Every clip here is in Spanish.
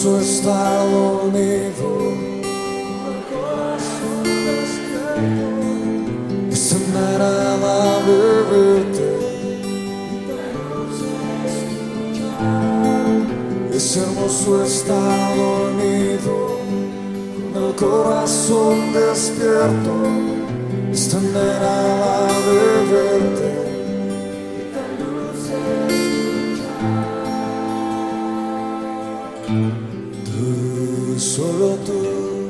hermoso estar dormido. Es beberte. Es hermoso estar dormido con el corazón despierto. Es tan nada beberte. thank you solo tú.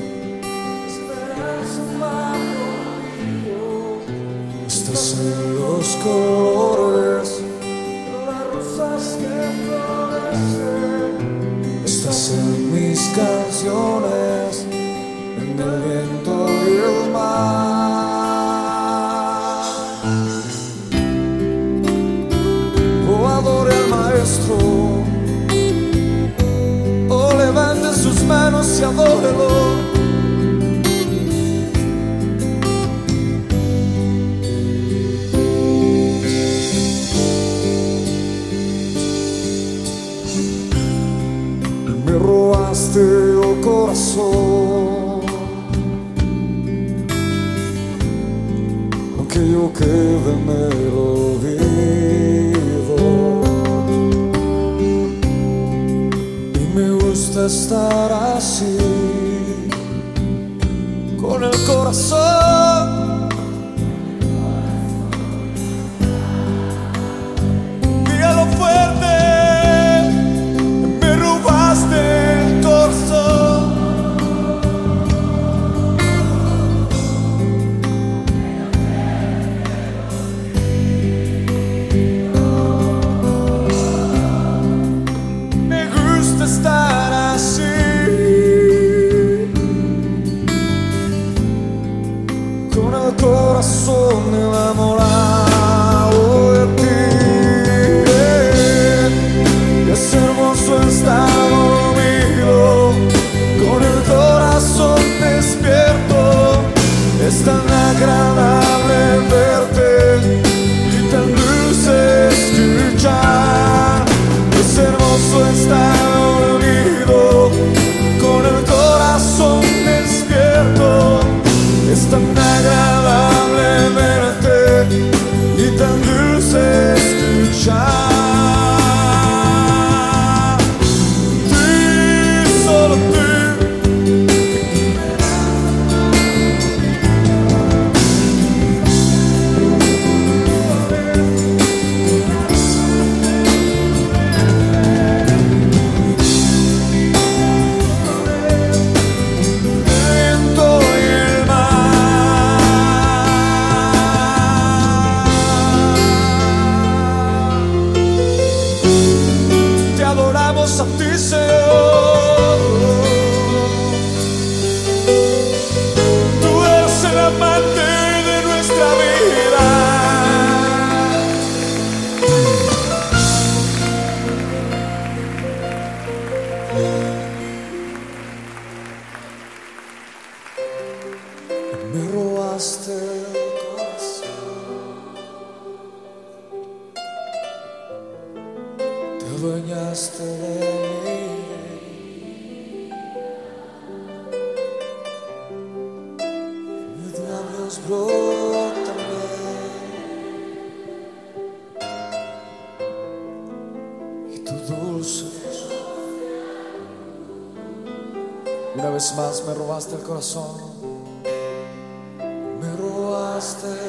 Estás en los colores, las rosas que florecen. Estás en mis canciones. abandonaste, oh corazón. Aunque yo quede en el olvido. Y me gusta estar así, con el corazón. tocaste el corazón, te bañaste de mí. Mis labios brotan y tu dulce. Una vez más me robaste el corazón. lost the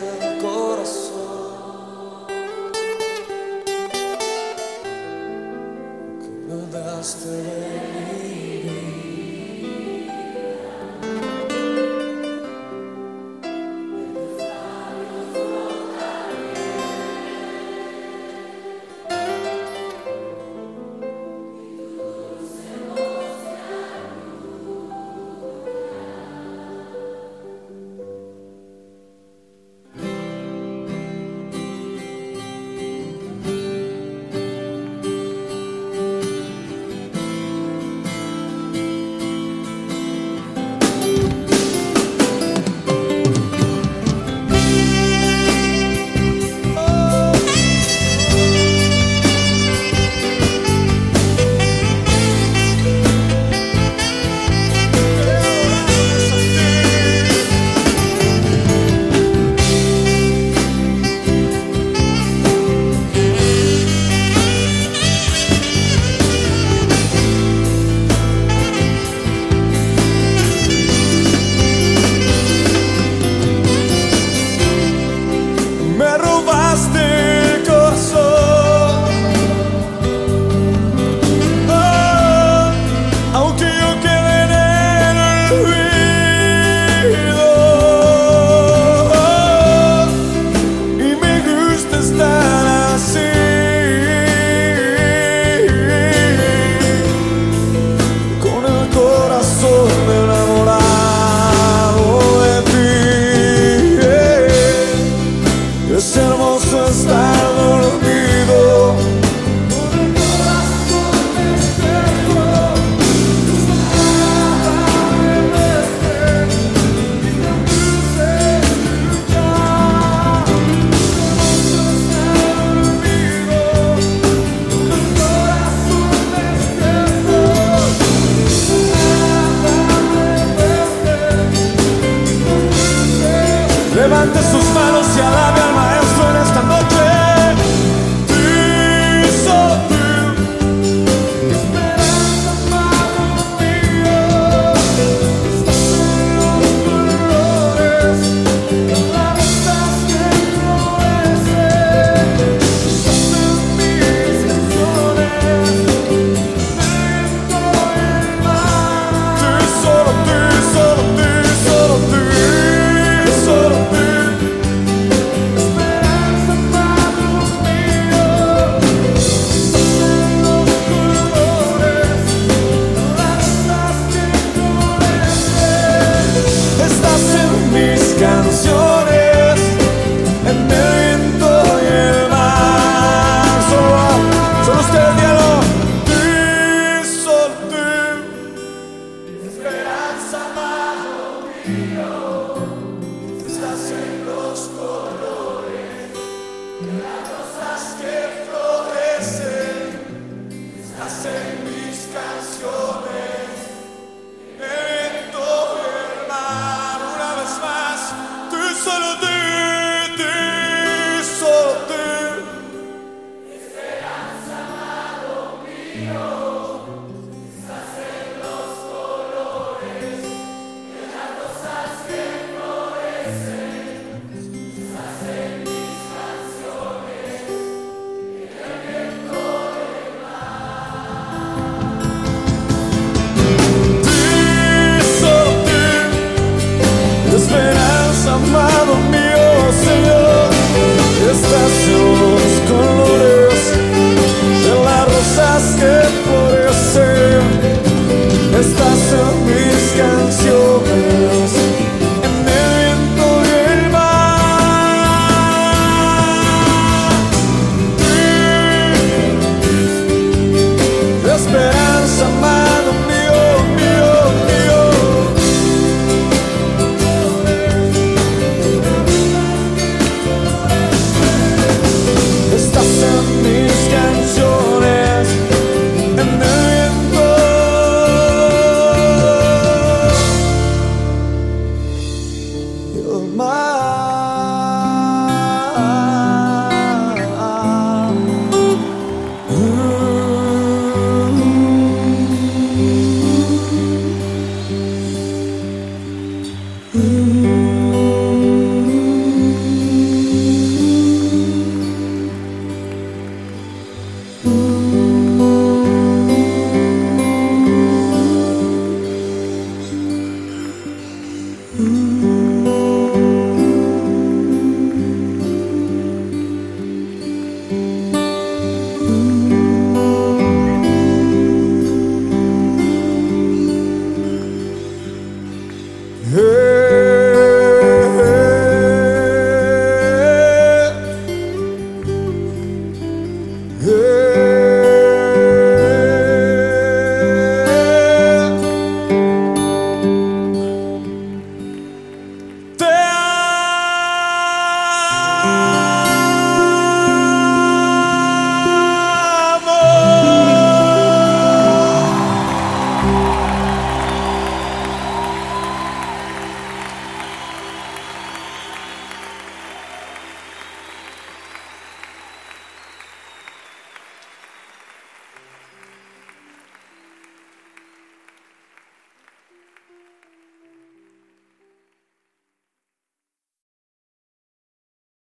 you.